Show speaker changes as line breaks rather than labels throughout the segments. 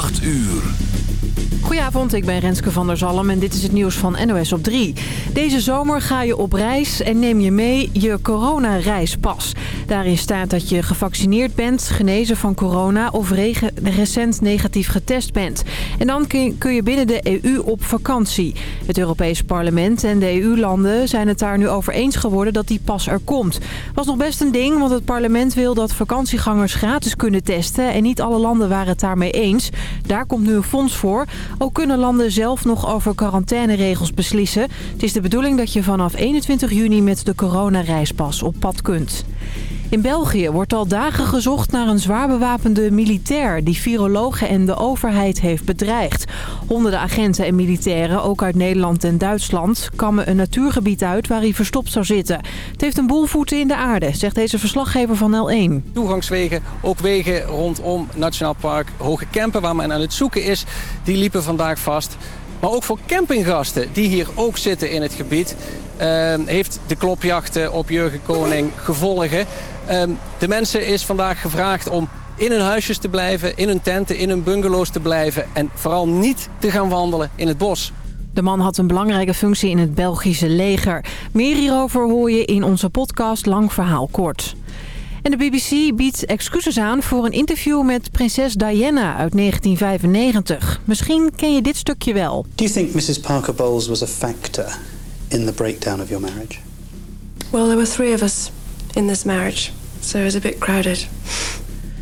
8 uur.
Goedenavond, ik ben Renske van der Zalm en dit is het nieuws van NOS op 3. Deze zomer ga je op reis en neem je mee je coronareispas. Daarin staat dat je gevaccineerd bent, genezen van corona of recent negatief getest bent. En dan kun je binnen de EU op vakantie. Het Europees Parlement en de EU-landen zijn het daar nu over eens geworden dat die pas er komt. Was nog best een ding, want het parlement wil dat vakantiegangers gratis kunnen testen. En niet alle landen waren het daarmee eens. Daar komt nu een fonds voor. Ook kunnen landen zelf nog over quarantaineregels beslissen. Het is de bedoeling dat je vanaf 21 juni met de coronareispas op pad kunt. In België wordt al dagen gezocht naar een zwaar bewapende militair... die virologen en de overheid heeft bedreigd. Honderden agenten en militairen, ook uit Nederland en Duitsland... kammen een natuurgebied uit waar hij verstopt zou zitten. Het heeft een boel voeten in de aarde, zegt deze verslaggever van L1.
Toegangswegen, ook wegen rondom Nationaal Park Hoge Kempen... waar men aan het zoeken is, die liepen vandaag vast... Maar ook voor campinggasten die hier ook zitten in het gebied... Uh, heeft de klopjachten op Jurgen Koning gevolgen. Ehm, de mensen is vandaag gevraagd om in hun huisjes te blijven, in hun tenten, in hun bungalows te blijven... en vooral niet te gaan wandelen in het bos.
De man had een belangrijke functie in het Belgische leger. Meer hierover hoor je in onze podcast Lang Verhaal Kort. En de BBC biedt excuses aan voor een interview met prinses Diana uit 1995. Misschien ken je dit stukje wel.
Do you think Mrs. Parker Bowles was a factor in the breakdown of your marriage?
Well, there were three of us in this marriage, so it was a bit crowded.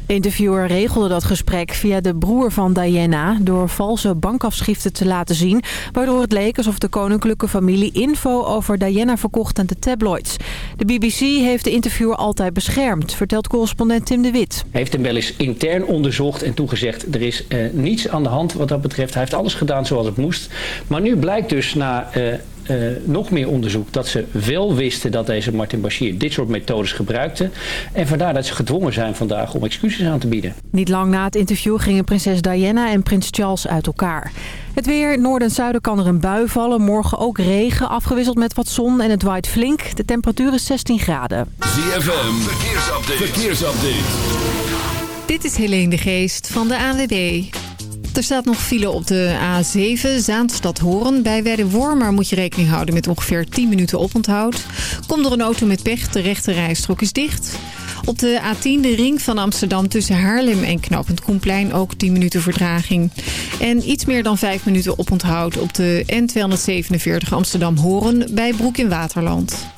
De interviewer regelde dat gesprek via de broer van Diana... door valse bankafschriften te laten zien... waardoor het leek alsof de koninklijke familie info over Diana verkocht aan de tabloids. De BBC heeft de interviewer altijd beschermd, vertelt correspondent Tim de Wit.
Hij heeft hem wel eens intern onderzocht en toegezegd... er is uh, niets aan de hand wat dat betreft. Hij heeft alles gedaan zoals het moest. Maar nu blijkt dus na... Uh, nog meer onderzoek dat ze wel wisten dat deze Martin Bashir dit soort methodes gebruikte. En vandaar dat ze gedwongen zijn vandaag om excuses aan te bieden.
Niet lang na het interview gingen prinses Diana en prins Charles uit elkaar. Het weer, noorden en zuiden kan er een bui vallen. Morgen ook regen, afgewisseld met wat zon en het waait flink. De temperatuur is 16 graden.
ZFM, verkeersupdate. verkeersupdate.
Dit is Helene de Geest van de ANWB. Er staat nog file op de A7, Zaanstad-Horen. Bij Wormer moet je rekening houden met ongeveer 10 minuten oponthoud. Komt er een auto met pech, de rechte rijstrook is dicht. Op de A10, de ring van Amsterdam tussen Haarlem en Knopend Koenplein ook 10 minuten verdraging. En iets meer dan 5 minuten oponthoud op de N247 Amsterdam-Horen bij Broek in Waterland.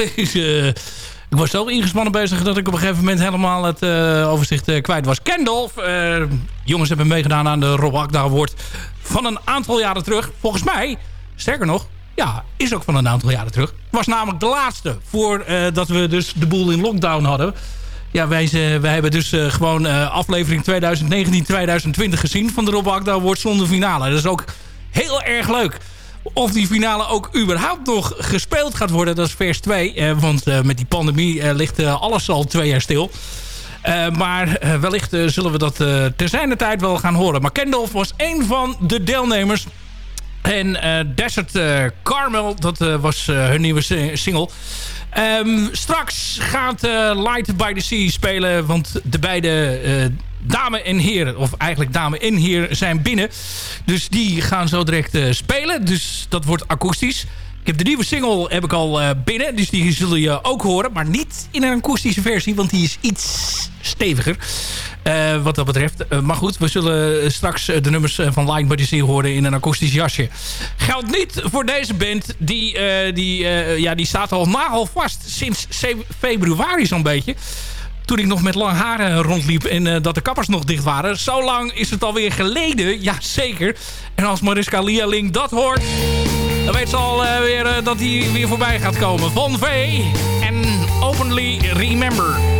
Ik, eh, ik was zo ingespannen bezig dat ik op een gegeven moment helemaal het eh, overzicht eh, kwijt was. Kendall, jongens hebben meegedaan aan de Rob Akda Award van een aantal jaren terug. Volgens mij, sterker nog, ja, is ook van een aantal jaren terug. Was namelijk de laatste voordat dat we dus de boel in lockdown hadden. Ja, wij, wij hebben dus gewoon aflevering 2019-2020 gezien van de Rob Akda Award zonder finale. Dat is ook heel erg leuk. Of die finale ook überhaupt nog gespeeld gaat worden, dat is vers 2. Eh, want eh, met die pandemie eh, ligt eh, alles al twee jaar stil. Maar wellicht zullen we dat ter zijner tijd wel gaan horen. Maar Kendall was een van de deelnemers. En Desert Carmel, dat was hun nieuwe si- single. Ehm, straks gaat Light by the Sea spelen. Want de beide dame en heren, of eigenlijk dame en heer, zijn binnen. Dus die gaan zo direct eh, spelen. Dus dat wordt akoestisch. Ik heb de nieuwe single heb ik al eh, binnen. Dus die zullen je ook horen. Maar niet in een akoestische versie. Want die is iets steviger. eh, wat dat betreft. Maar goed, we zullen straks de nummers van Line the Sea horen in een akoestisch jasje. Geldt niet voor deze band. Die, die, ja, die staat al nagelvast sinds ze- februari zo'n beetje toen ik nog met lang haren rondliep en eh, dat de kappers nog dicht waren. Zo lang is het alweer geleden, ja zeker. En als Mariska Lialing dat hoort, dan weet ze al eh, weer eh, dat hij weer voorbij gaat komen. Von V en Openly Remember.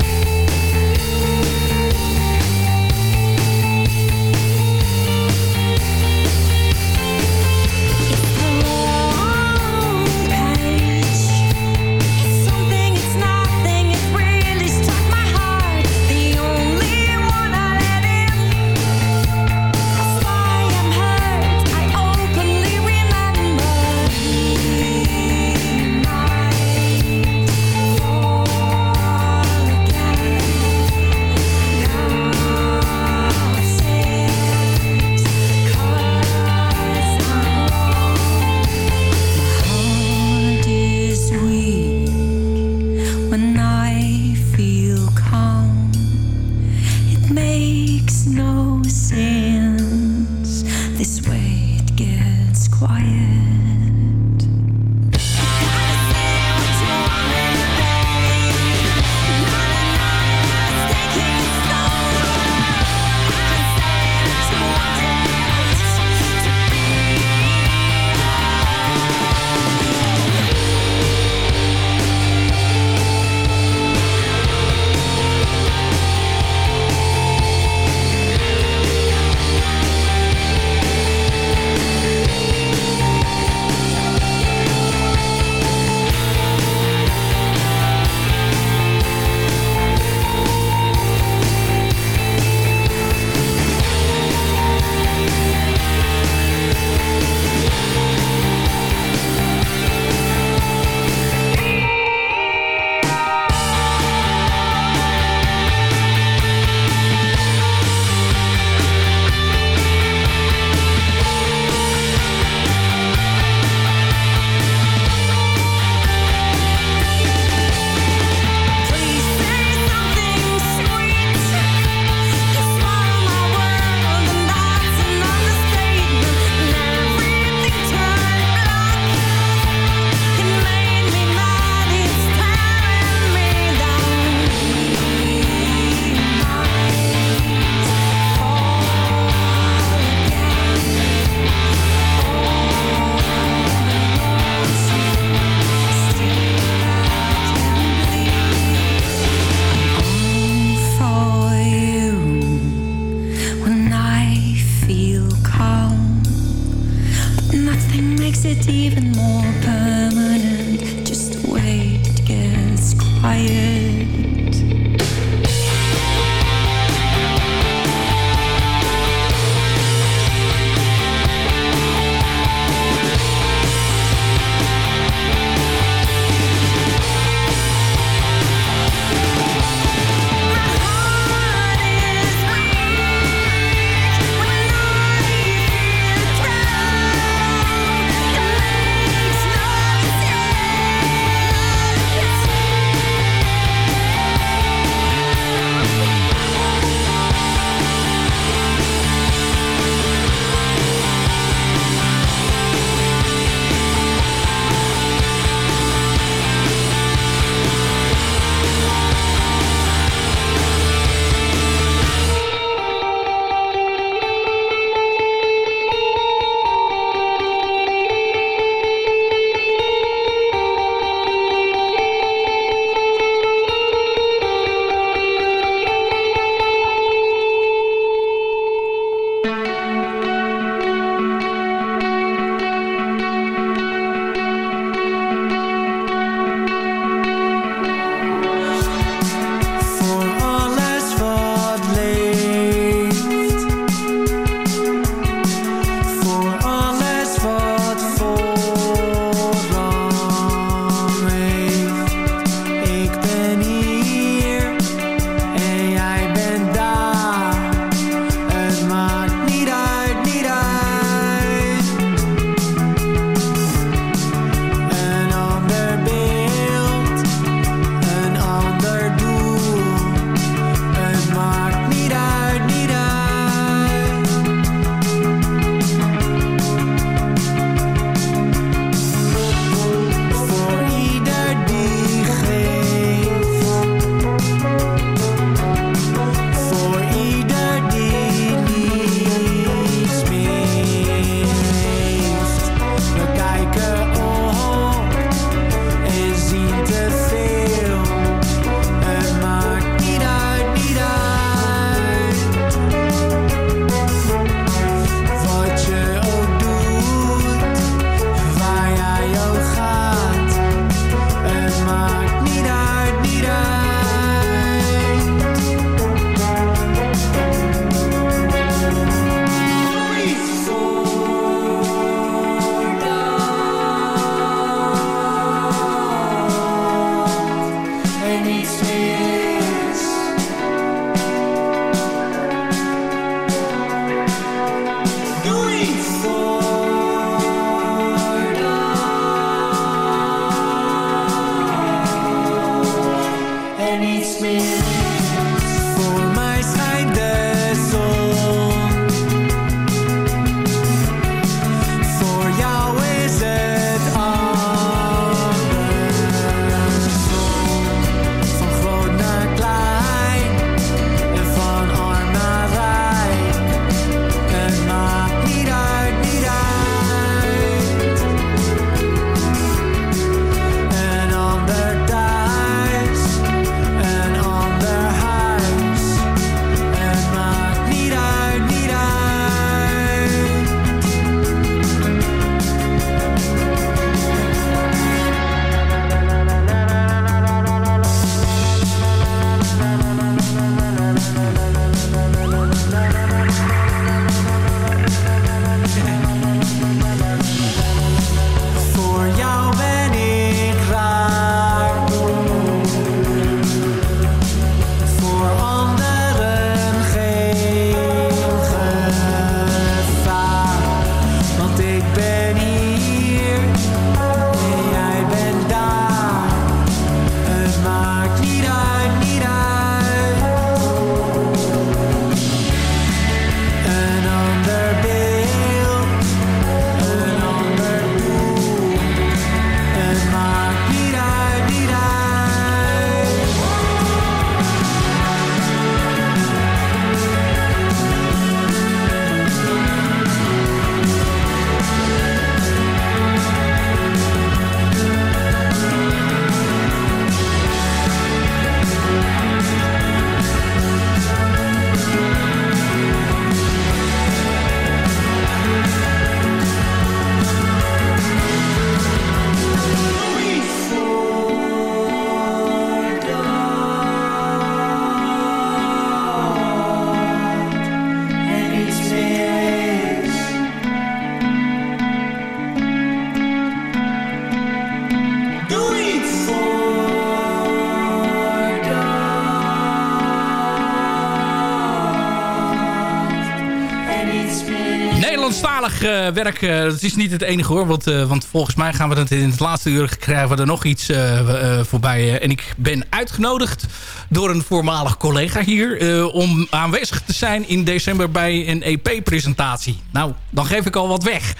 Werk, eh, dat is niet het enige hoor. Want, eh, want volgens mij gaan we het in het laatste uur krijgen er nog iets eh, eh, voorbij. eh. en ik ben uitgenodigd door een voormalig collega hier... eh, om aanwezig te zijn in december bij een EP-presentatie. Nou, dan geef ik al wat weg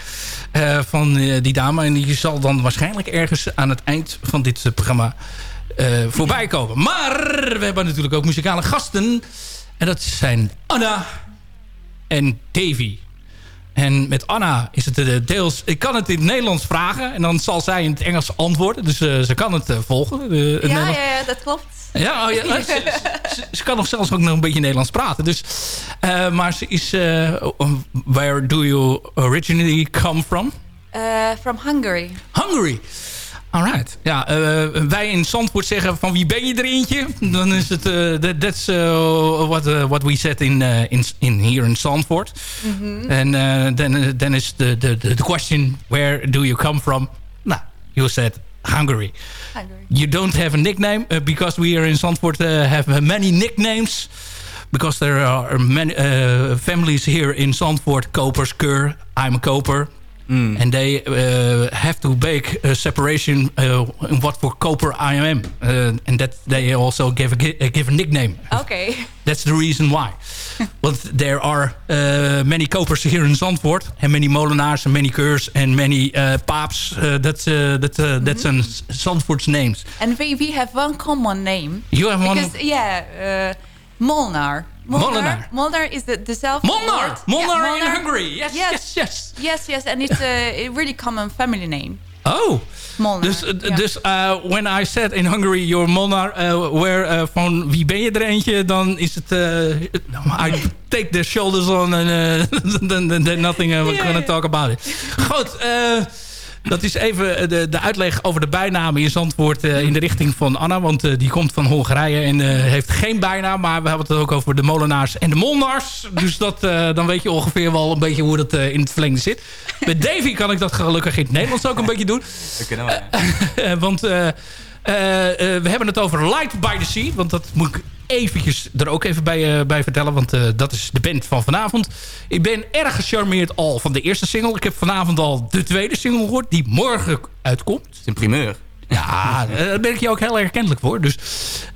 eh, van eh, die dame. En die zal dan waarschijnlijk ergens aan het eind van dit eh, programma eh, voorbij komen. Maar we hebben natuurlijk ook muzikale gasten. En dat zijn Anna en Davy. En met Anna is het eh, deels... Ik kan het in het Nederlands vragen. En dan zal zij in het Engels antwoorden. Dus eh, ze kan het eh, volgen. het
Ja, ja, ja, dat klopt.
Ja, oh ja ze, ze- ze kan nog zelfs ook nog een beetje Nederlands praten. Dus, maar ze is... where do you originally come from?
From Hungary.
Hungary. Alright. Ja, eh, wij in Zandvoort zeggen van wie ben je er eentje? Dan is het... eh, that, that's uh, what, uh, what we said in, uh, in, in here in Zandvoort.
Mhm.
Uh, then, then is the, the, the question, where do you come from? Nou, you said Hungary.
Hungary.
You don't have a nickname uh, because we are in Zandvoort uh, have many nicknames. Because there are many uh, families here in Zandvoort, Kopers, Keur, I'm a Koper. And they uh, have to make a separation uh, in what for Koper I am. Uh, and that they also give a, uh, give a nickname.
Okay.
That's the reason why. Want there are uh, many kopers here in Zandvoort. And many molenaars and many keurs and many uh, paaps. Uh, that's uh, that, uh, that's an Zandvoort's names.
And we, we have one common name.
You have one-
Because, yeah, uh, Molnar.
Molnar.
Molnar is the, the self
Molnar. Molnar
Yeah,
in Hungary. Yes, yes, yes.
Yes, yes. And it's a, a really common family name.
Oh.
Molnar.
Dus, uh,
ja.
dus uh, when I said in Hungary, your Molnar, uh, where uh, van wie ben je er eentje, dan is het, uh, I take the shoulders on and uh, then, then, then nothing uh, we're
ja.
talk about it. Goed, uh, dat is even de, de uitleg over de bijnamen in Zandvoort uh, in de richting van Anna. Want uh, die komt van Hongarije en uh, heeft geen bijnaam. Maar we hebben het ook over de molenaars en de molnaars. Dus dat, dan weet je ongeveer wel een beetje hoe dat in het verlengde zit. Met Davy kan ik dat gelukkig in het Nederlands ook een beetje doen.
Dat kunnen we.
Want we hebben het over Light by the Sea. Want dat moet ik eventjes er ook even bij, bij vertellen. Want dat is de band van vanavond. Ik ben erg gecharmeerd al van de eerste single. Ik heb vanavond al de tweede single gehoord. Die morgen uitkomt. Het
is een primeur.
Ja, daar ben ik je ook heel erg kennelijk voor. Dus,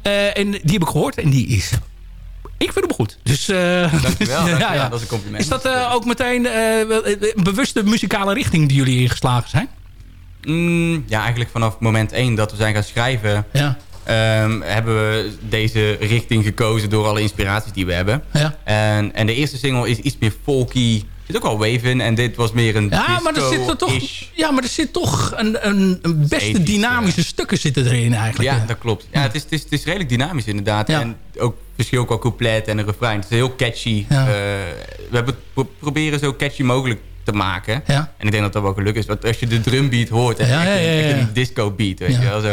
en die heb ik gehoord. En die is ik vind hem goed. Dus, uh,
dankjewel. Ja, ja. dat is een compliment.
Is dat uh, ook meteen uh, een bewuste muzikale richting die jullie ingeslagen zijn?
Mm, ja, eigenlijk vanaf moment één dat we zijn gaan schrijven...
Ja.
Um, hebben we deze richting gekozen door alle inspiraties die we hebben.
Ja.
En, en de eerste single is iets meer folky. Er zit ook wel wave in. En dit was meer een
ja, maar er zit er toch, ja, maar er zit toch een, een, een beste dynamische ja. stukken zitten erin eigenlijk.
Ja, dat klopt. Ja, het, is, het, is, het is redelijk dynamisch inderdaad. Ja. En ook verschil ook al couplet en een refrein. Het is heel catchy. Ja. Uh, we hebben pro proberen zo catchy mogelijk te maken.
Ja.
En ik denk dat dat wel gelukt is. Want als je de drumbeat hoort, is echt, een, echt een disco beat. Weet je wel? Zo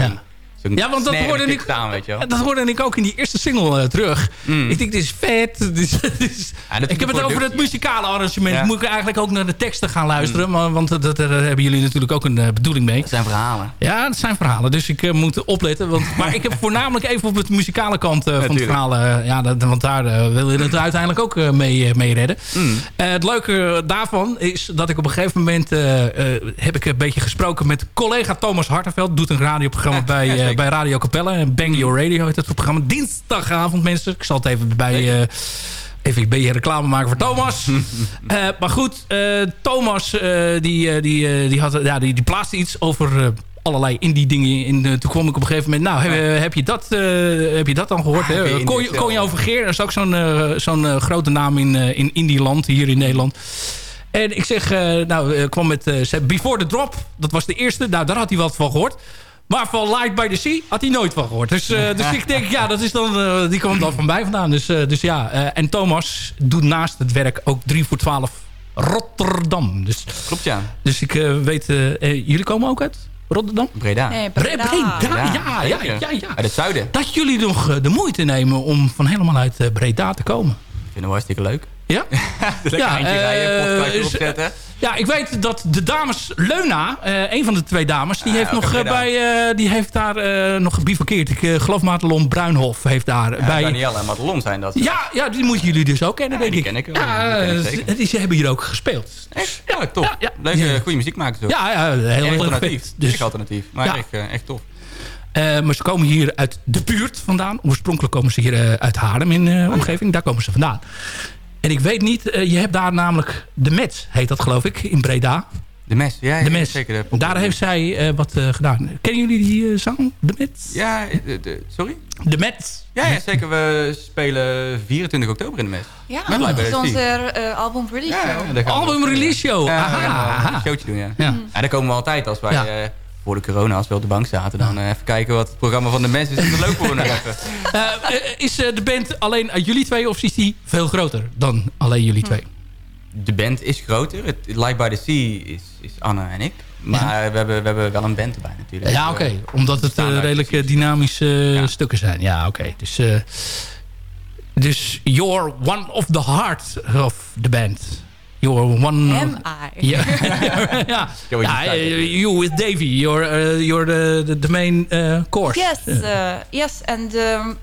ja, want dat hoorde, ik,
staan, weet je wel.
dat hoorde ik ook in die eerste single uh, terug.
Mm.
Ik denk, dit is vet. Dit is, dit is,
ja,
ik heb het over het muzikale arrangement.
Ja.
Moet ik eigenlijk ook naar de teksten gaan luisteren. Mm. Maar, want dat, daar hebben jullie natuurlijk ook een uh, bedoeling mee.
Dat zijn verhalen.
Ja, dat zijn verhalen. Dus ik uh, moet opletten. Want, maar ik heb voornamelijk even op het muzikale kant van het verhaal. ja, dat, want daar wil je het uiteindelijk ook mee, mee redden.
Mm.
het leuke daarvan is dat ik op een gegeven moment... heb ik een beetje gesproken met collega Thomas Hartenveld. Doet een radioprogramma bij, ja, bij Radio Capelle. Bang Your Radio heet het programma. Dinsdagavond, mensen. Ik zal het even bij... Uh, even een beetje reclame maken voor Thomas. uh, maar goed, uh, Thomas uh, die, die, die, had, ja, die, die plaatste iets over allerlei indie dingen. In, toen kwam ik op een gegeven moment... Nou, heb, heb, je, dat, heb je dat dan gehoord? Ah, hè? Kon, je, kon je overgeer? Dat is ook zo'n zo'n grote naam in, in indie land hier in Nederland. En ik zeg, nou, ik kwam met Before the Drop. Dat was de eerste. Nou, daar had hij wat van gehoord. Maar van Light by the Sea had hij nooit van gehoord. Dus, uh, dus ik denk, ja, dat is dan, uh, die komt dan van mij vandaan. Dus, uh, dus ja, en Thomas doet naast het werk ook 3 voor 12 Rotterdam. Dus,
Klopt, ja.
Dus ik weet, jullie komen ook uit Rotterdam?
Breda.
Nee, Breda.
Breda. Ja, ja, ja, ja, ja.
Uit het zuiden.
Dat jullie nog de moeite nemen om van helemaal uit Breda te komen.
Ik vind het hartstikke leuk.
Ja?
Rijden,
eh,
opzetten.
Ja, ik weet dat de dames Leuna, eh, een van de twee dames, die
Ah,
heeft nog eh, bij, eh, die heeft daar eh, nog gebivakkeerd. Ik eh, geloof Madelon Bruinhof heeft daar
Ja,
bij.
Danielle en Madelon zijn dat.
Ja, ja, die moeten jullie dus ook kennen, denk
die
ik.
ken ik.
Ja,
Die ken ik
eh,
zeker.
die, ze hebben hier ook gespeeld.
Echt? Ja, top.
ja.
Leuke,
Ja.
goede muziek maken ze.
Ja, ja, heel
Erg alternatief.
Dus-
Echt alternatief. Maar
Ja.
echt, eh, echt tof.
Eh, maar ze komen hier uit de buurt vandaan. Oorspronkelijk komen ze hier eh, uit Haarlem in de omgeving. Daar komen ze vandaan. En ik weet niet, eh, je hebt daar namelijk de Met, heet dat geloof ik, in Breda.
De mes, ja, ja
De Mes.
zeker. De
Daar heeft zij eh, wat eh, gedaan. Kennen jullie die eh, zang? De Met?
Ja, eh, de, de- sorry?
De Met.
Ja, ja, zeker. We spelen 24 oktober in de mes.
Ja,
Met
dat is onze eh, album release show.
ja,
Album release show.
Ja,
Aha,
een showtje doen, ja.
Ja.
Daar komen we altijd als wij
Ja.
eh, voor de corona, als we op de bank zaten, dan eh, even kijken wat het programma van de mes is. Is het leuk voor nog even.
Eh, eh, is eh, de band alleen uit jullie twee of is die veel groter dan alleen jullie twee?
De band is groter. Het Live by the Sea is, is Anna en ik. Maar we, hebben, we hebben wel een band erbij natuurlijk.
Ja, oké.
Eh,
Omdat het eh, redelijk eh, dynamische stukken zijn. Ja, oké. Dus, eh, dus you're one of the heart of the band. You're one
Am
of...
I?
Joey
ja eh, you with Davy. You're, uh, you're the, the, the main uh, course.
Yes, uh, yes, and um,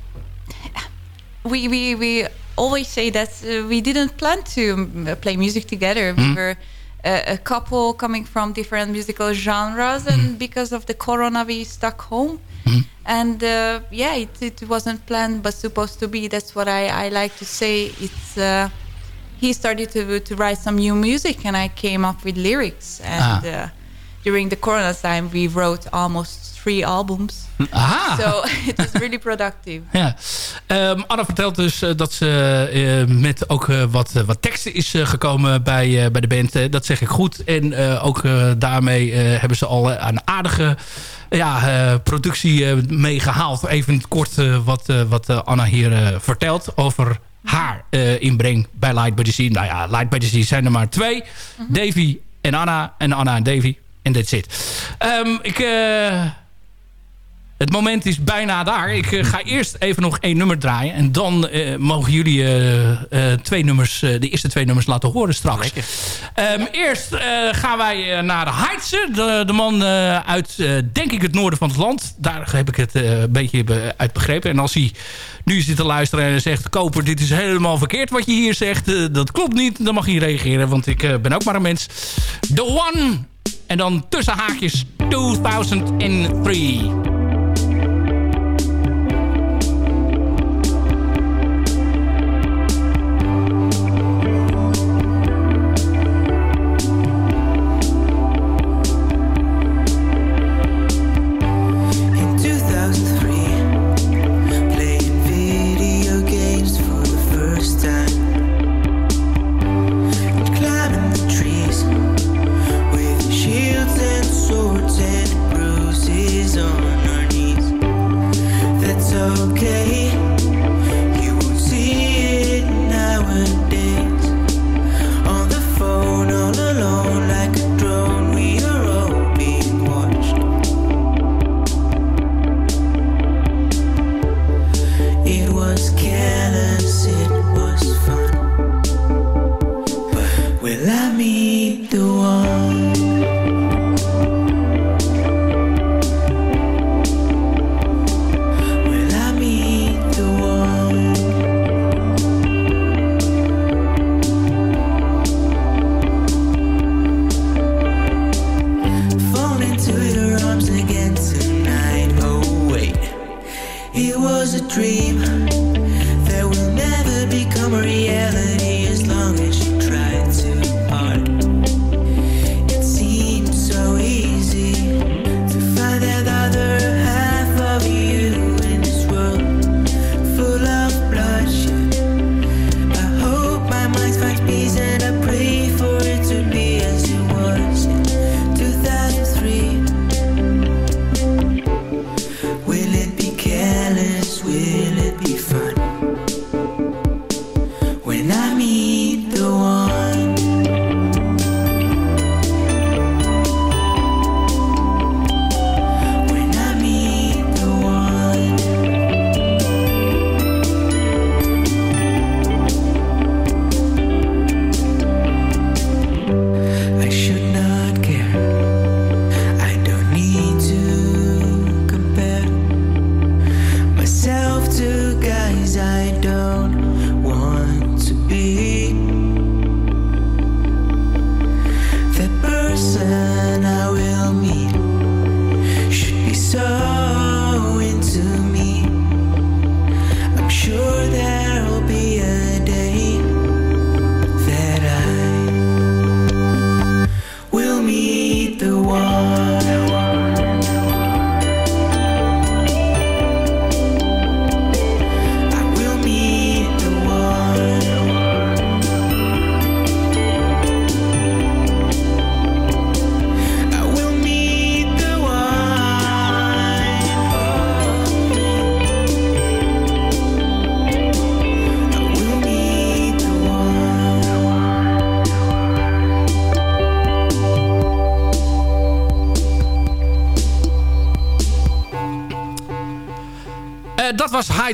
we we we always say that uh, we didn't plan to um, play music together. We
Mhm.
were uh, a couple coming from different musical genres, and because of the corona, we stuck home.
Mhm.
And uh, yeah, it, it wasn't planned, but supposed to be. That's what I, I like to say. It's uh, he started to to write some new music, and I came up with lyrics. And
Ah.
uh, during the corona time, we wrote almost three albums.
Aha.
So it was really productive.
Ja. Ehm, Anna vertelt dus eh, dat ze eh, met ook eh, wat, wat teksten is gekomen bij, bij de band. Dat zeg ik goed. En ook daarmee hebben ze al een aardige ja, productie eh, meegehaald. Even kort eh, wat, wat Anna hier vertelt over haar eh, inbreng bij Light by the Sea. Nou ja, Light by the Sea zijn er maar twee. Davy en Anna. En Anna en Davy. En that's it. Ehm, ik... het moment is bijna daar. Ik eh, ga eerst even nog één nummer draaien. En dan eh, mogen jullie eh, twee nummers, de eerste twee nummers laten horen straks. Ehm, eerst gaan wij naar Heidse. De, de man uit, denk ik, het noorden van het land. Daar heb ik het een beetje be- uit begrepen. En als hij nu zit te luisteren en zegt... Koper, dit is helemaal verkeerd wat je hier zegt. dat klopt niet. Dan mag hij reageren, want ik ben ook maar een mens. The One. En dan tussen haakjes 2003.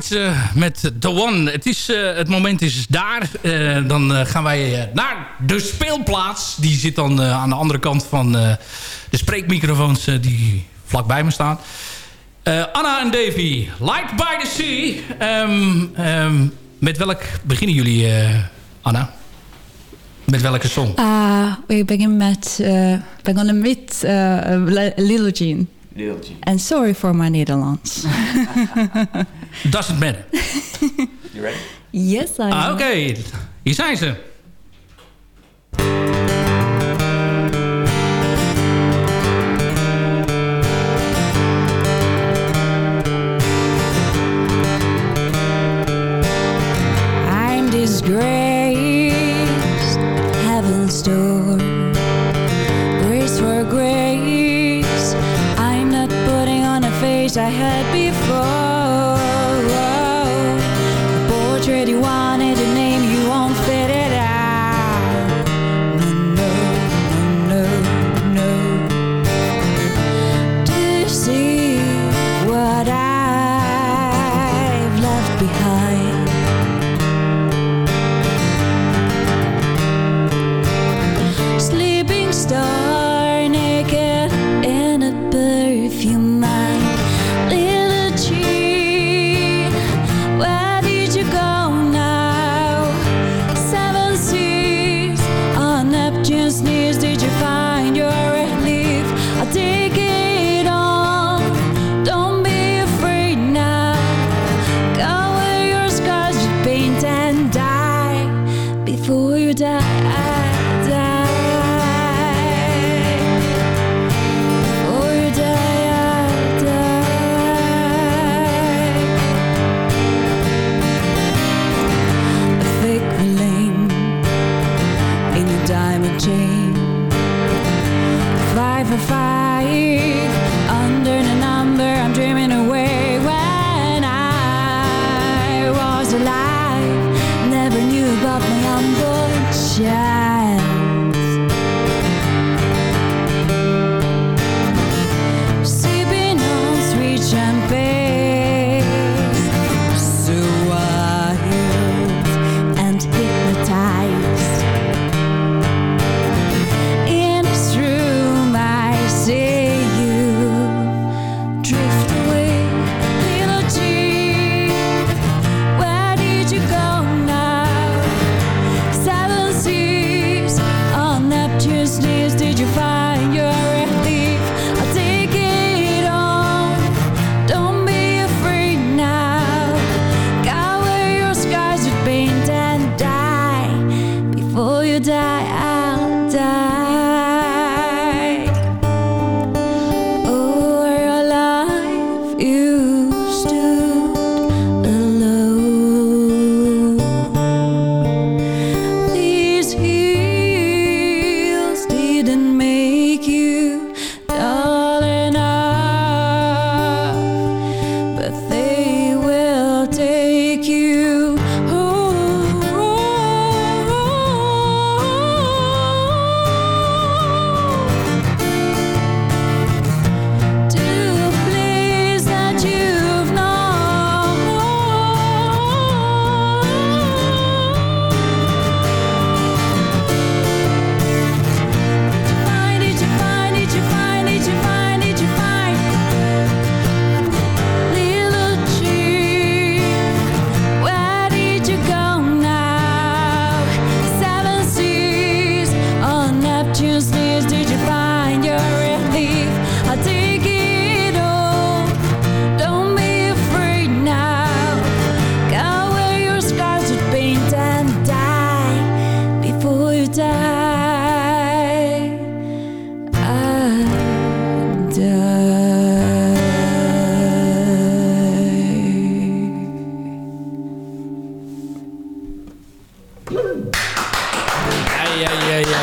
Eh, met The One. Het, is, eh, het moment is daar. Eh, dan eh, gaan wij naar de speelplaats. Die zit dan eh, aan de andere kant van eh, de spreekmicrofoons eh, die vlakbij me staan. Eh, Anna en Davy, Light by the Sea. Ehm, ehm, met welk beginnen jullie, eh, Anna? Met welke song?
Uh, we begin met, uh, begonnen met uh, Little Jean.
Little Jean.
And sorry for my Nederlands.
Doesn't matter.
You ready?
yes, I am.
Oké, hier zijn ze.
I'm disgraced, heaven's door. Grace for grace, I'm not putting on a face I had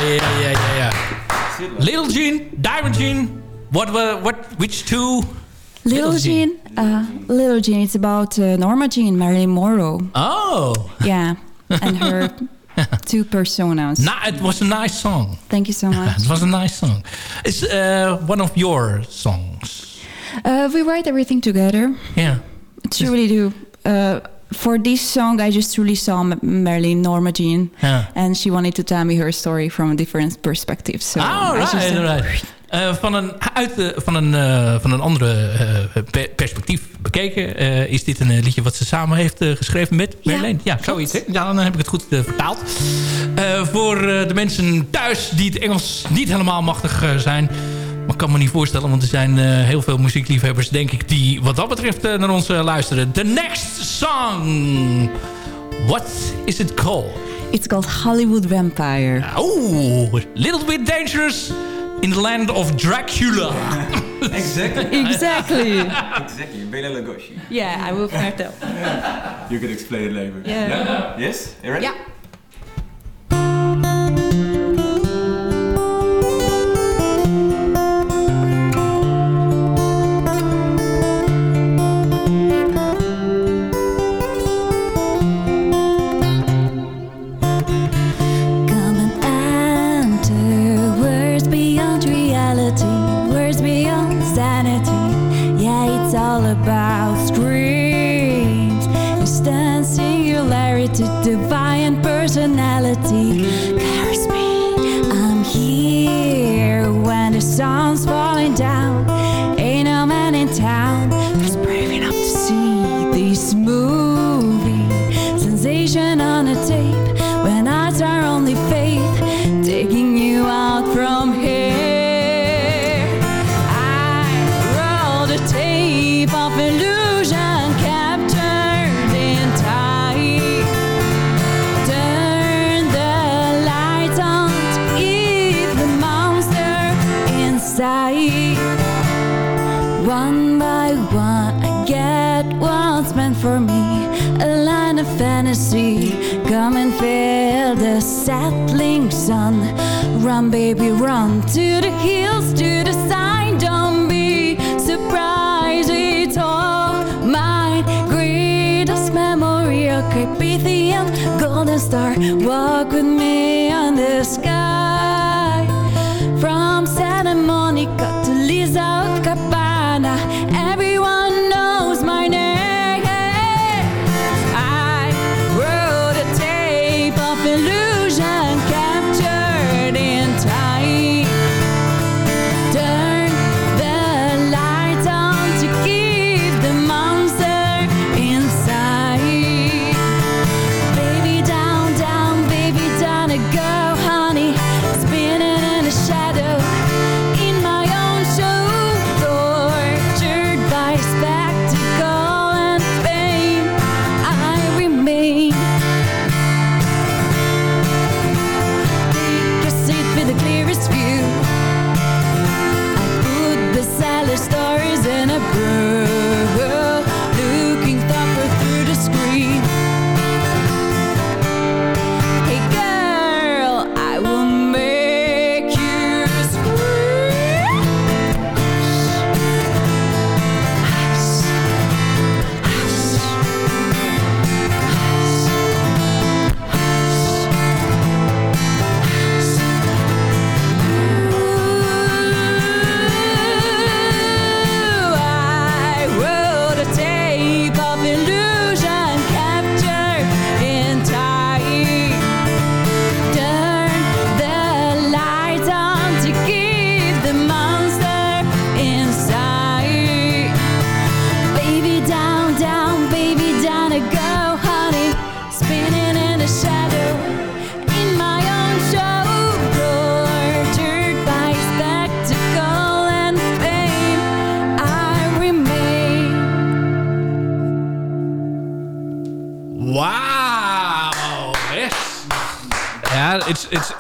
ja, ja, ja, ja. Little Jean, Diamond Jean. What were, what, which two?
Little Jean, uh, Little Jean, it's about uh, Norma Jean, Marilyn Monroe.
Oh.
Yeah, and her two personas.
Nah, it was a nice song.
Thank you so much.
It was a nice song. It's uh, one of your songs.
Uh, we write everything together.
Yeah. truly do. Uh, for this song, I just truly saw Marilyn Norma Jean,
Ja.
and she wanted to tell me her story from a different perspective. So
Ah,
I just-
right, right. Eh, van, een, uit de, van, een, eh, van een andere eh, pe- perspectief bekeken... is dit een liedje wat ze samen heeft geschreven met Marleen. Ja, zoiets. Hè? Ja, dan heb ik het goed vertaald. Voor de mensen thuis die het Engels niet helemaal machtig zijn... maar ik kan me niet voorstellen, want er zijn eh, heel veel muziekliefhebbers... denk ik, die wat dat betreft eh, naar ons eh, luisteren. The next song. What is it called?
It's called Hollywood Vampire.
Oh, little bit dangerous in the land of Dracula.
Exactly.
Exactly.
exactly. Bela Lugosi.
Yeah, I will find out.
You can explain it later.
Yeah.
Yes? You ready?
Yeah.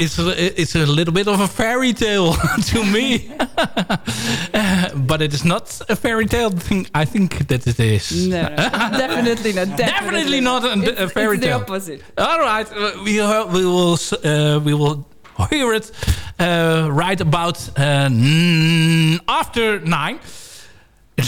It's a, it's a little bit of a fairy tale to me, Uh, but it is not a fairy tale thing. I think that it is.
No, no, definitely not. Definitely,
Definitely not a,
It's-
a fairy
it's the
tale.
opposite.
All right, we uh, we will uh, we will hear it uh, right about uh, after nine.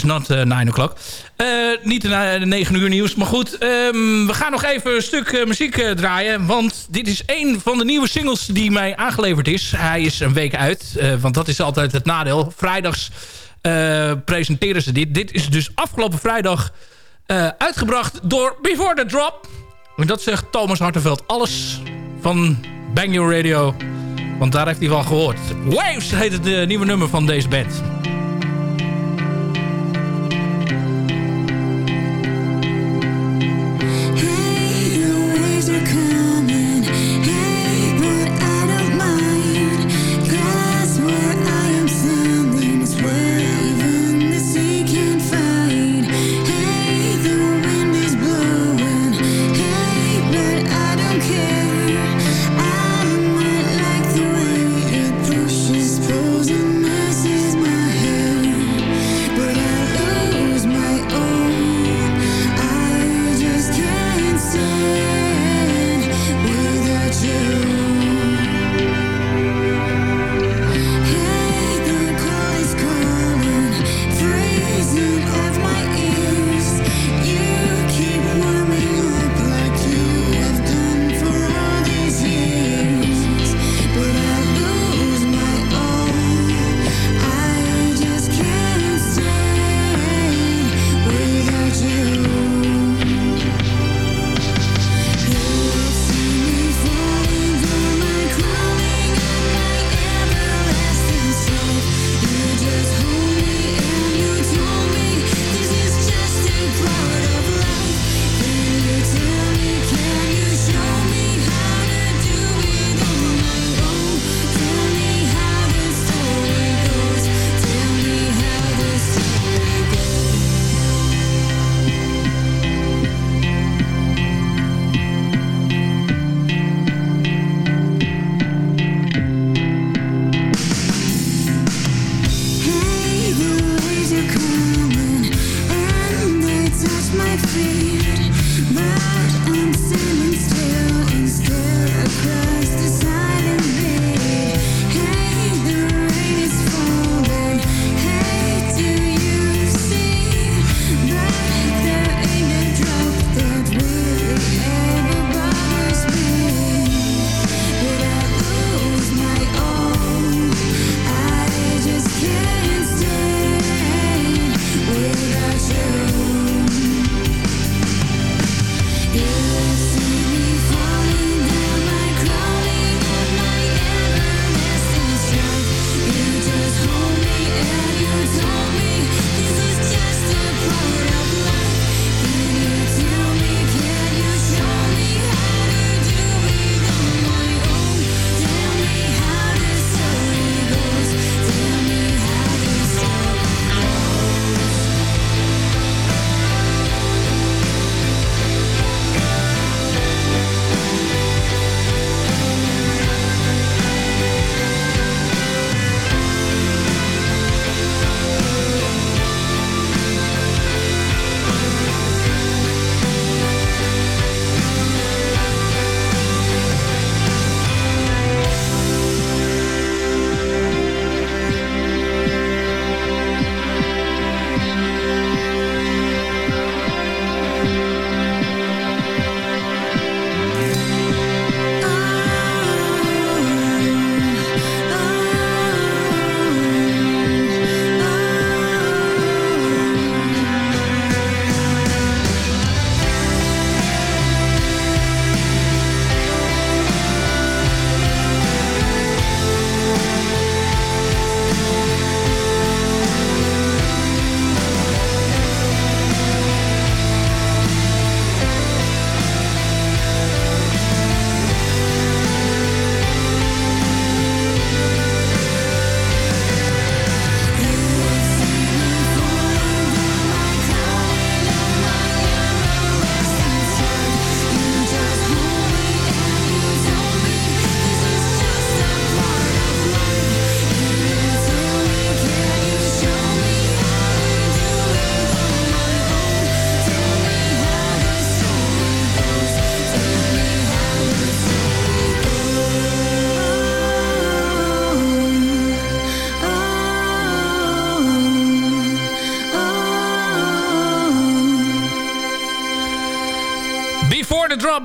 not 9 eh, o'clock. Eh, niet de eh, 9 uur nieuws, maar goed. Ehm, we gaan nog even een stuk muziek draaien. Want dit is een van de nieuwe singles die mij aangeleverd is. Hij is een week uit, want dat is altijd het nadeel. Vrijdags presenteren ze dit. Dit is dus afgelopen vrijdag
uitgebracht door Before the Drop. En dat zegt Thomas Hartenveld alles van Bang Your Radio. Want daar heeft hij van gehoord. Waves heet het nieuwe nummer van deze band.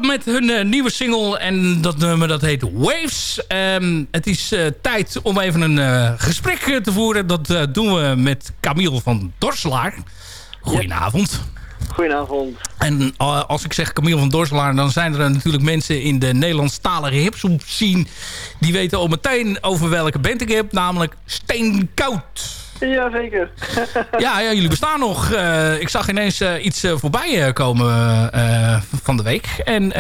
Met hun eh, nieuwe single. En dat nummer dat heet Waves. Ehm, het is eh, tijd om even een eh, gesprek te voeren. Dat doen we met Camille van Dorslaar. Goedenavond.
Goedenavond.
En als ik zeg Camille van Dorslaar... dan zijn er natuurlijk mensen in de Nederlandstalige hipshoep zien... die weten al meteen over welke band ik heb. Namelijk Steenkoud.
Jazeker.
Ja, ja, jullie bestaan nog. Eh, ik zag ineens eh, iets eh, voorbij komen van de week. En,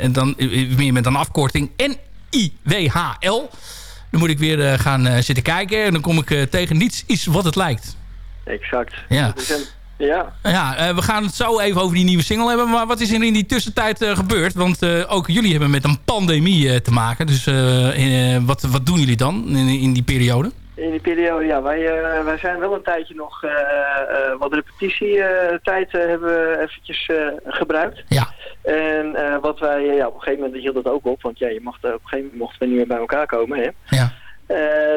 en dan meer met een afkorting N-I-W-H-L. Dan moet ik weer gaan zitten kijken. En dan kom ik tegen niets is wat het lijkt.
Exact.
Ja.
Ja.
Ja, we gaan het zo even over die nieuwe single hebben. Maar wat is er in die tussentijd gebeurd? Want ook jullie hebben met een pandemie te maken. Dus wat, wat doen jullie dan in, in die periode?
In die periode, ja, wij, eh, wij zijn wel een tijdje nog eh, eh, wat repetitietijd hebben we eventjes gebruikt.
Ja.
En wat wij, ja, op een gegeven moment hield dat ook op, want ja, je mocht, op een gegeven moment mochten we niet meer bij elkaar komen, hè.
Ja.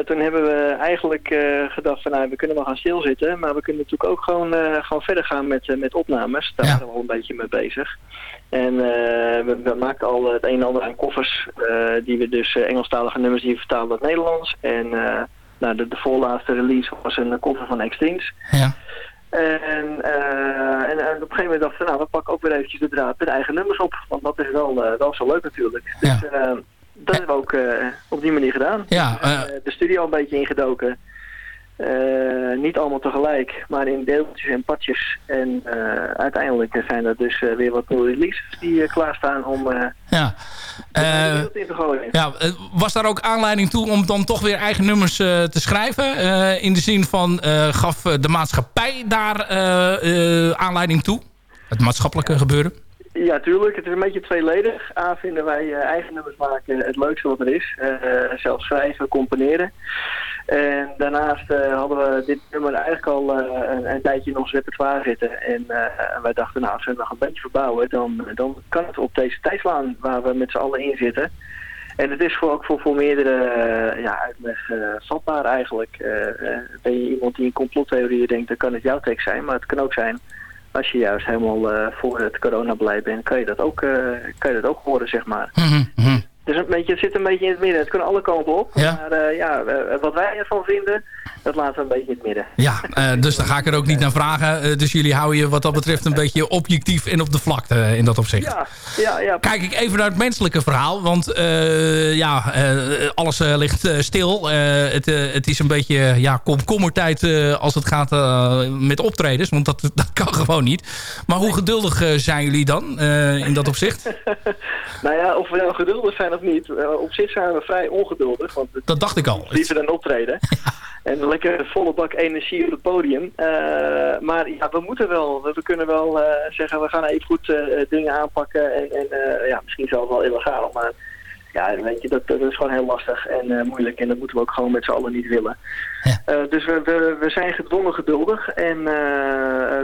Toen hebben we eigenlijk gedacht van nou, we kunnen wel gaan stilzitten, maar we kunnen natuurlijk ook gewoon, gewoon verder gaan met, met opnames. Daar waren we al een beetje mee bezig. En we, we maken al het een en ander aan koffers, die we dus Engelstalige nummers die we vertalen naar het Nederlands. En nou, de, de voorlaatste release was een koffer van Extremes.
Ja.
En, eh, en, en op een gegeven moment dachten we, nou, we pakken ook weer eventjes de draad met eigen nummers op. Want dat is wel, eh, wel zo leuk natuurlijk. Dus eh, dat hebben we ook op die manier gedaan.
Ja,
Eh, de studio een beetje ingedoken. Eh, niet allemaal tegelijk, maar in deeltjes en padjes. En eh, uiteindelijk zijn er dus eh, weer wat releases die klaarstaan om
Ja.
de in te gooien.
ja, was daar ook aanleiding toe om dan toch weer eigen nummers te schrijven? In de zin van, gaf de maatschappij daar aanleiding toe? Het maatschappelijke gebeuren?
Ja, tuurlijk. Het is een beetje tweeledig. A, vinden wij eigen nummers maken het leukste wat er is. Zelf schrijven, componeren. En daarnaast eh, hadden we dit nummer eigenlijk al eh, een, een tijdje in ons repertoire zitten. En eh, wij dachten, nou, als we nog een beetje verbouwen, dan, dan kan het op deze tijd slaan waar we met z'n allen in zitten. En het is voor, ook voor, voor meerdere ja, uitleg vatbaar eigenlijk. Ben je iemand die in complottheorieën denkt, dan kan het jouw tekst zijn. Maar het kan ook zijn als je juist helemaal voor het coronabeleid bent, kan je dat ook, kan je dat ook horen, zeg maar. Dus een beetje, het zit een beetje in het midden. Het kan alle kanten op.
Ja.
Maar eh, ja, wat wij ervan vinden, dat laten we een beetje in het midden.
Ja, eh, dus daar ga ik er ook niet naar vragen. Eh, dus jullie houden je wat dat betreft een beetje objectief en op de vlakte in dat opzicht.
Ja, ja, ja.
Kijk ik even naar het menselijke verhaal. Want ja, alles ligt stil. Het, het is een beetje ja, komkommertijd als het gaat met optredens. Want dat, dat kan gewoon niet. Maar hoe geduldig zijn jullie dan in dat opzicht?
Nou ja, of we nou geduldig zijn of niet. eh, op zich zijn we vrij ongeduldig. Want
Dat dacht ik al.
liever dan optreden. En lekker volle bak energie op het podium. Eh, maar ja, we moeten wel. We, kunnen wel eh, zeggen, we gaan even goed dingen aanpakken. En, en ja, misschien zelfs wel illegaal. Maar ja, weet je, dat, dat is gewoon heel lastig en moeilijk. En dat moeten we ook gewoon met z'n allen niet willen. Eh, dus we, we, we zijn gedwongen geduldig. En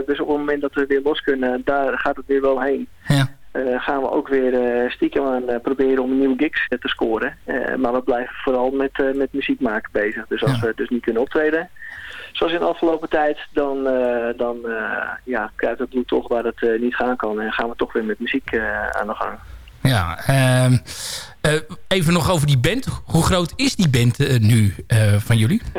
dus op het moment dat we weer los kunnen, daar gaat het weer wel heen. Eh, gaan we ook weer eh, stiekem aan eh, proberen om nieuwe gigs te scoren. Maar we blijven vooral met, met muziek maken bezig. Dus als we dus niet kunnen optreden, zoals in de afgelopen tijd, dan, dan ja, kruipt het bloed toch waar het niet gaan kan. En gaan we toch weer met muziek aan de gang.
Ja, ehm, eh, even nog over die band. Hoe groot is die band nu eh, van jullie?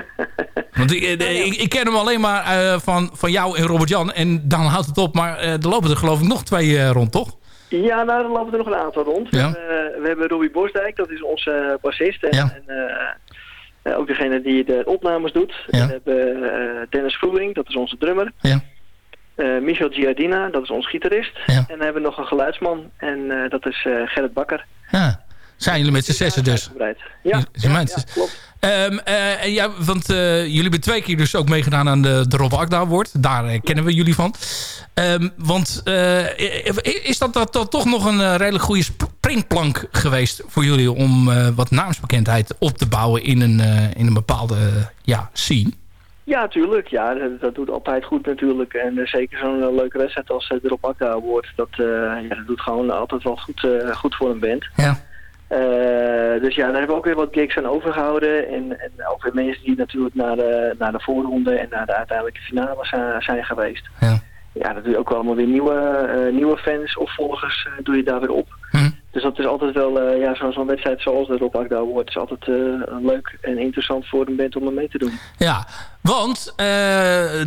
Want ik, ik, ik ken hem alleen maar van, van jou en Robert-Jan. En dan houdt het op. Maar er lopen er geloof ik nog twee rond, toch?
Ja, nou, dan lopen er nog een aantal rond.
Ja.
We, hebben, we hebben Robbie Bosdijk, dat is onze eh, bassist. En,
Ja.
en eh, eh, ook degene die de opnames doet.
Ja.
We hebben eh, Dennis Vroeling, dat is onze drummer.
Ja.
Eh, Michel Giardina, dat is onze gitarist.
Ja.
En dan hebben we nog een geluidsman. En eh, dat is eh, Gerrit Bakker.
Ja. Zijn jullie met z'n zessen dus?
Ja, ja, klopt.
Ehm, eh, en ja, want eh, jullie hebben twee keer dus ook meegedaan aan de, de Rob Akda Award. Daar eh, kennen we jullie van. Ehm, want is dat, dat, dat toch nog een redelijk goede springplank geweest voor jullie... om wat naamsbekendheid op te bouwen in een, in een bepaalde ja, scene?
Ja, tuurlijk. Ja, dat, dat doet altijd goed natuurlijk. En zeker zo'n leuke wedstrijd als uh, de Rob Akda Award. Dat, ja, dat doet gewoon altijd wel goed, goed voor een band.
Ja.
Eh, dus ja, daar hebben we ook weer wat gigs aan overgehouden. En, en ook weer mensen die natuurlijk naar de, naar de voorronde en naar de uiteindelijke finale zijn, zijn geweest.
Ja.
Ja, dat doe je ook wel allemaal weer nieuwe, eh, nieuwe fans of volgers eh, doe je daar weer op.
Hm.
Dus dat is altijd wel, ja, zo- zo'n wedstrijd zoals de Rob Akda wordt, is altijd leuk en interessant voor een band om er mee te doen.
Ja, want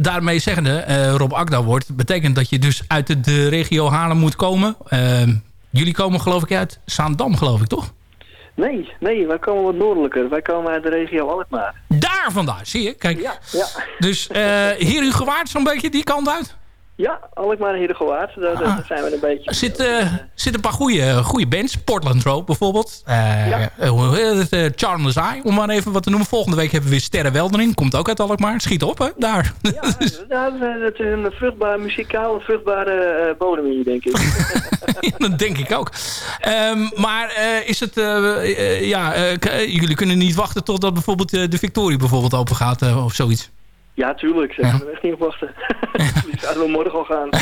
daarmee zeggende, Rob Akda wordt... betekent dat je dus uit de, de regio Haarlem moet komen. Jullie komen geloof ik uit Zaandam, geloof ik, toch?
Nee, nee, wij komen wat noordelijker. Wij komen uit de regio Alkmaar.
Daar vandaar, zie je? Kijk.
Ja, ja.
Dus eh hier u gewaard zo'n beetje die kant uit?
Ja, Alkmaar en Heerdegewaard, daar,
Ah.
daar zijn we een beetje...
Er zitten eh, zitten een paar goede, goede bands. Portland Road bijvoorbeeld. Eh eh, heet het? Eh, Charmless Eye, om maar even wat te noemen. Volgende week hebben we weer Sterren Weldering. Komt ook uit Alkmaar. Schiet op, hè? Daar.
Ja, het is een vruchtbaar, muzikaal vruchtbare eh, bodem hier, denk ik.
dat denk ik ook. Ehm, maar eh, is het... eh, eh, ja, eh, eh, jullie kunnen niet wachten totdat bijvoorbeeld eh, de Victorie bijvoorbeeld open gaat eh, of zoiets.
Ja, tuurlijk. Ze kunnen er echt niet op wachten. Die zouden we morgen al gaan.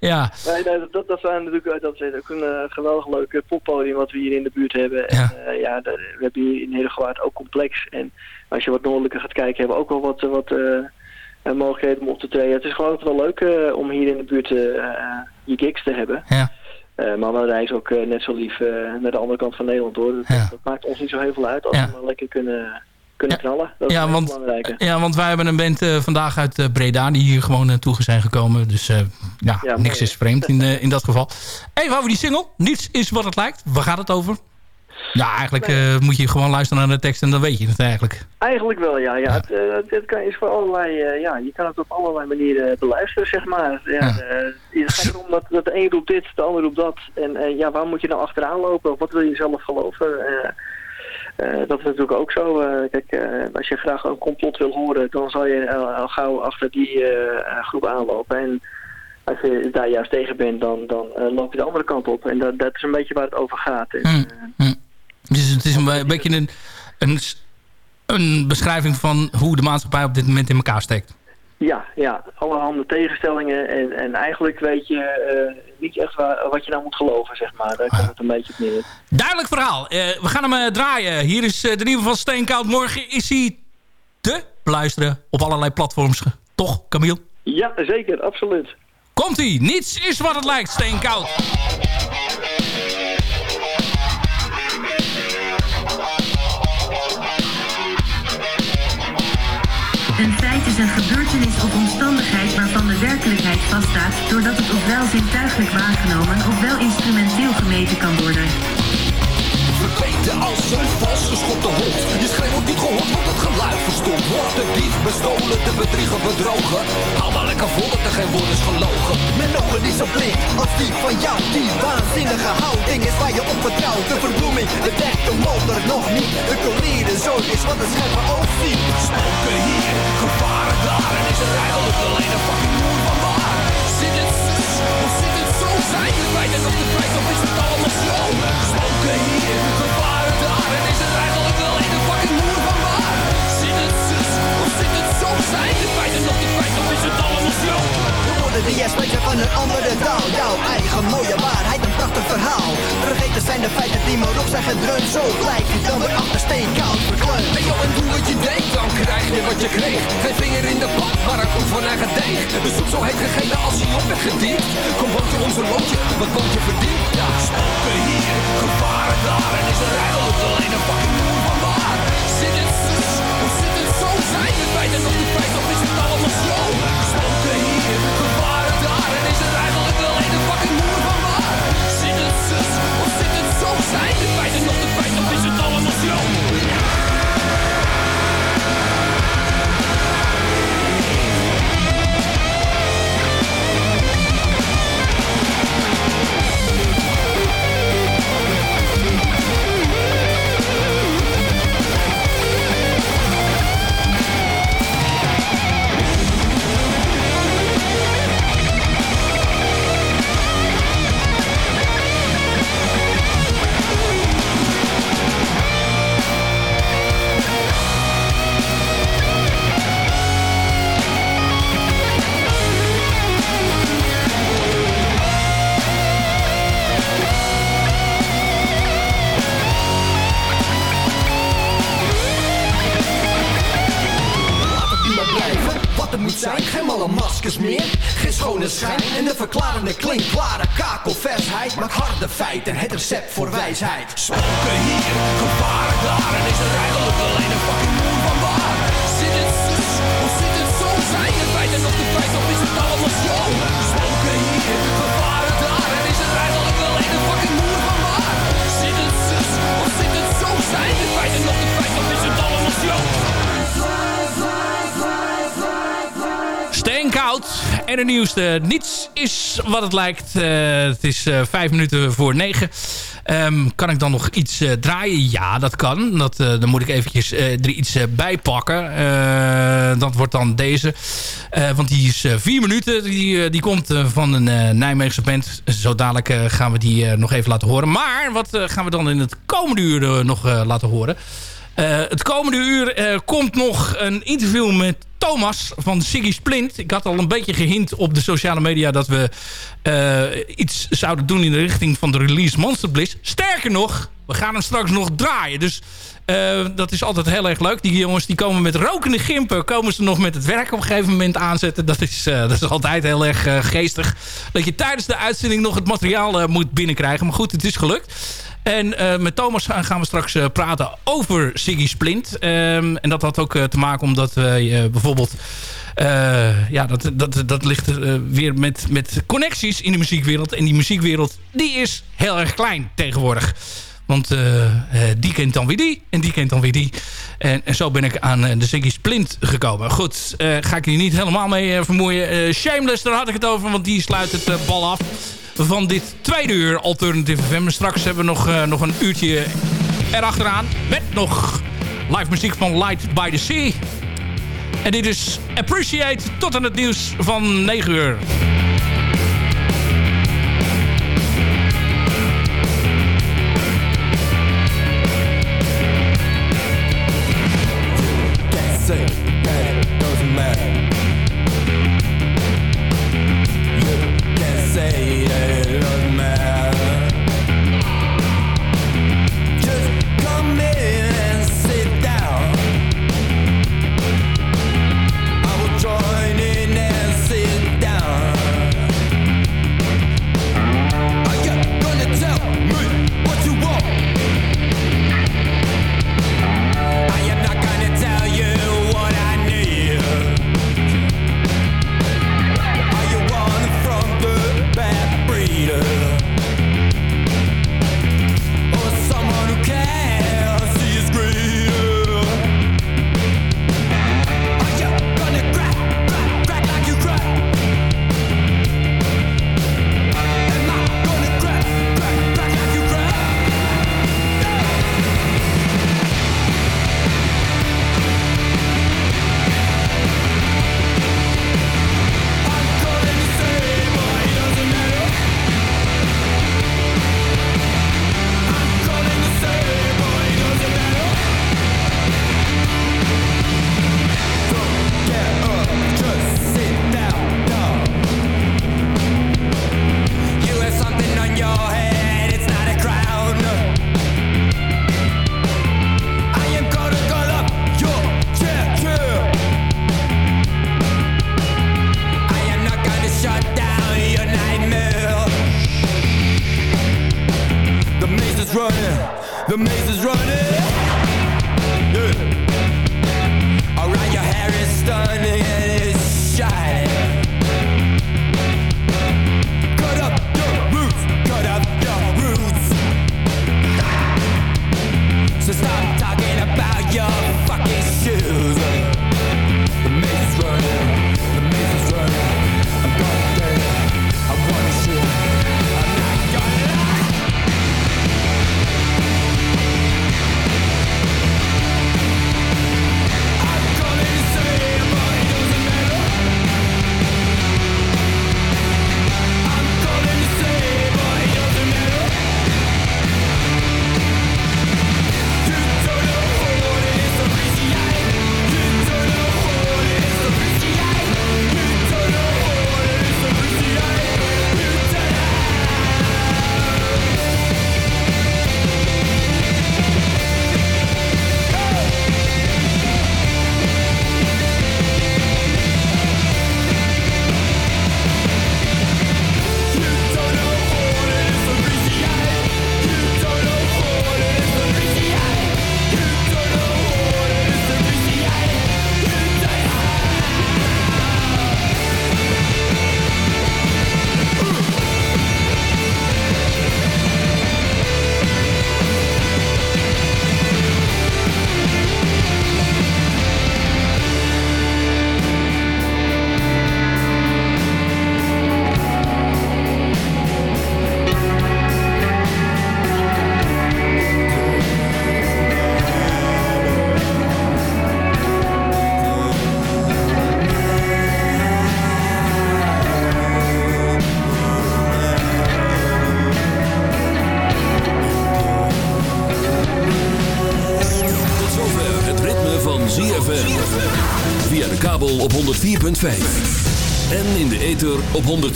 Ja.
Nee, nee, dat, dat zijn natuurlijk dat is ook een eh, geweldig leuk eh, poppodium wat we hier in de buurt hebben. En, eh, ja, we hebben hier in Heerdegewaard ook complex. En als je wat noordelijker gaat kijken, hebben we ook wel wat, eh, wat eh, eh, mogelijkheden om op te treden. Het is gewoon wel leuk eh, om hier in de buurt eh, eh, je gigs te hebben.
Ja.
Eh, maar we reizen ook eh, net zo lief eh, naar de andere kant van Nederland hoor. Dat, dat maakt ons niet zo heel veel uit als
Ja.
we maar lekker kunnen, kunnen knallen. Dat is
Ja, want,
belangrijke.
ja, want wij hebben een band eh, vandaag uit eh, Breda die hier gewoon naartoe zijn gekomen. Dus eh, ja,
Ja,
niks is vreemd in, eh, in dat geval. Even over die single. Niets is wat het lijkt. Waar gaat het over? Ja, eigenlijk eh, moet je gewoon luisteren naar de tekst en dan weet je het eigenlijk.
Eigenlijk wel, ja. ja. Het, eh, het, het kan, is voor allerlei, eh, ja, je kan het op allerlei manieren beluisteren, zeg maar. Ja, eh, het gaat erom dat, dat de een roept dit, de ander roept dat. En eh, ja, waar moet je nou achteraan lopen? Of wat wil je zelf geloven? Eh, dat is natuurlijk ook zo. eh, kijk, eh, als je graag een complot wil horen, dan zal je al, al gauw achter die groep aanlopen. En als je daar juist tegen bent, dan, dan loop je de andere kant op. En dat, dat is een beetje waar het over gaat. En,
Hm, hm. Dus het is een, be- beetje een, een, een beschrijving van hoe de maatschappij op dit moment in elkaar steekt.
Ja, ja, allerhande tegenstellingen en, en eigenlijk weet je eh, niet echt waar, wat je nou moet geloven, zeg maar. Daar komt het een beetje op neer.
Duidelijk verhaal. Eh, we gaan hem eh, draaien. Hier is de nieuwe van Steenkoud. Morgen is hij te beluisteren op allerlei platforms. Toch, Camille?
Ja, zeker, absoluut.
Komt-ie. Niets is wat het lijkt, Steenkoud.
Feit is een gebeurtenis of omstandigheid waarvan de werkelijkheid vaststaat doordat het ofwel zintuigelijk waargenomen ofwel instrumenteel gemeten kan worden.
Verweten als een vastgeschopte hond. Je schreeuwt wordt niet gehoord, want het geluid verstopt. Wordt de dief bestolen, de bedrieger bedrogen. Hou maar lekker vol dat er geen woord is gelogen.
Mijn ogen is zo blind als die van jou. Die waanzinnige houding is waar je op vertrouwt. De verbloeming bedekt de motor nog niet. De collierde zorg is wat het scherpe oog ziet.
Spoken hier, gevaren daar. En is er eigenlijk alleen een fucking moer Zijn de feiten op de feit of is het allemaal zo? Spoken hier, gevaren daar. En is er eigenlijk alleen een fucking moer van waar? Zit het zus, of zit het zo? Zijn de feiten op de feit of is het allemaal zo?
De die jij spreekt van een andere taal. Jouw eigen mooie waarheid, een prachtig verhaal. Vergeten zijn de feiten die maar op zijn gedreund. Zo blijf je dan weer achter steenkoud verkleund.
Hey en doe wat je denkt, dan krijg je wat je kreeg. Geen vinger in de pap, maar een komt van eigen deeg. De soep zo heet gegeten als hij op werd gediend. Kom bootje onze loodje, wat bootje verdient. Ja, spoken hier, gevaren daar. En is er eigenlijk alleen een fucking moer van waar? Zit het zus, of zit het zo? Zijn de feiten nog de feit, of is het allemaal zo? Spoken hier, Zit het zus, of zit het zo? Zijn de feiten nog de feit, of is het allemaal zo?
Alle maskers meer. Geen schone schijn en de verklarende klinkklare kakelversheid maakt harde feiten het recept voor wijsheid. Spoken hier, gevaren daar en is er eigenlijk alleen een fucking moer van waar. Zit het zus of zit het zo? Zijn de feiten nog de feiten of is het allemaal zo? Spoken hier, gevaren daar en is er eigenlijk alleen een fucking moer van waar. Zit het zus of zit het zo? Zijn de feiten nog de feiten of is het allemaal zo?
En het nieuwste. Niets is wat het lijkt. Eh, het is eh, vijf minuten voor negen. Ehm, kan ik dan nog iets eh, draaien? Ja, dat kan. Dat, dan moet ik eventjes er iets bij pakken. Dat wordt dan deze. Want die is vier minuten. Die, die komt van een Nijmeegse band. Zo dadelijk gaan we die nog even laten horen. Maar wat gaan we dan in het komende uur nog laten horen? Eh, het komende uur eh, komt nog een interview met Thomas van Siggy Splint. Ik had al een beetje gehint op de sociale media... dat we eh, iets zouden doen in de richting van de release Monster Bliss. Sterker nog, we gaan hem straks nog draaien. Dus dat is altijd heel erg leuk. Die jongens die komen met rokende gimpen... komen ze nog met het werk op een gegeven moment aanzetten. Dat is, dat is altijd heel erg geestig. Dat je tijdens de uitzending nog het materiaal moet binnenkrijgen. Maar goed, het is gelukt. En eh, met Thomas gaan we straks eh, praten over Siggy Splint. Ehm, en dat had ook eh, te maken omdat eh, bijvoorbeeld... ja, dat, dat, dat ligt weer met, met connecties in de muziekwereld. En die muziekwereld die is heel erg klein tegenwoordig. Want die kent dan weer die en die kent dan weer die. En, en zo ben ik aan de Ziggy Splint gekomen. Goed, ga ik hier niet helemaal mee vermoeien. Shameless, daar had ik het over, want die sluit het bal af van dit tweede uur Alternative FM. Straks hebben we nog, eh, nog een uurtje erachteraan. Met nog live muziek van Light by the Sea. En dit is Appreciate tot aan het nieuws van 9 uur.